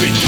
between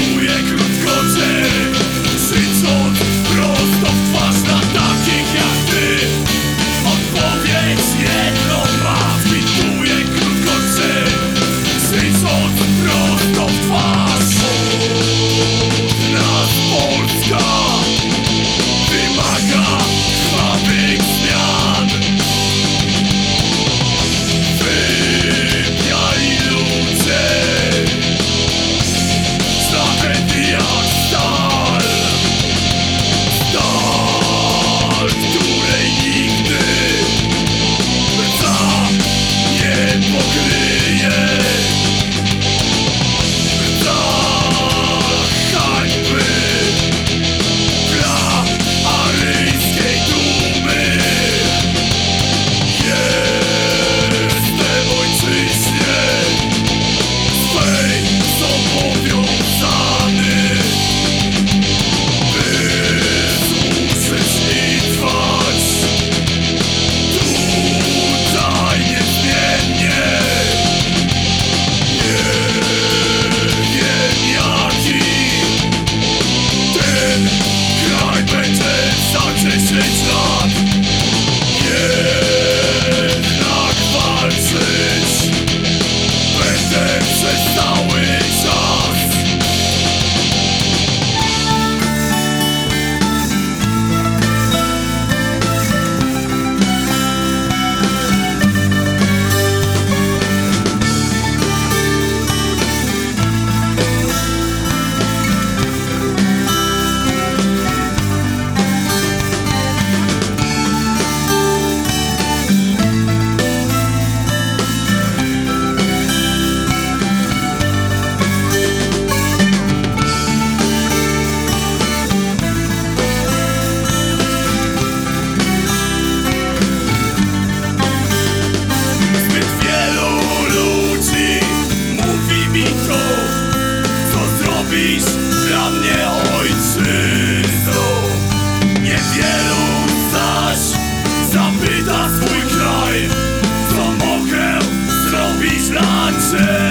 mnie ojczyzną no. Niewielu zaś zapyta swój kraj Co mogę zrobić dla Ciebie.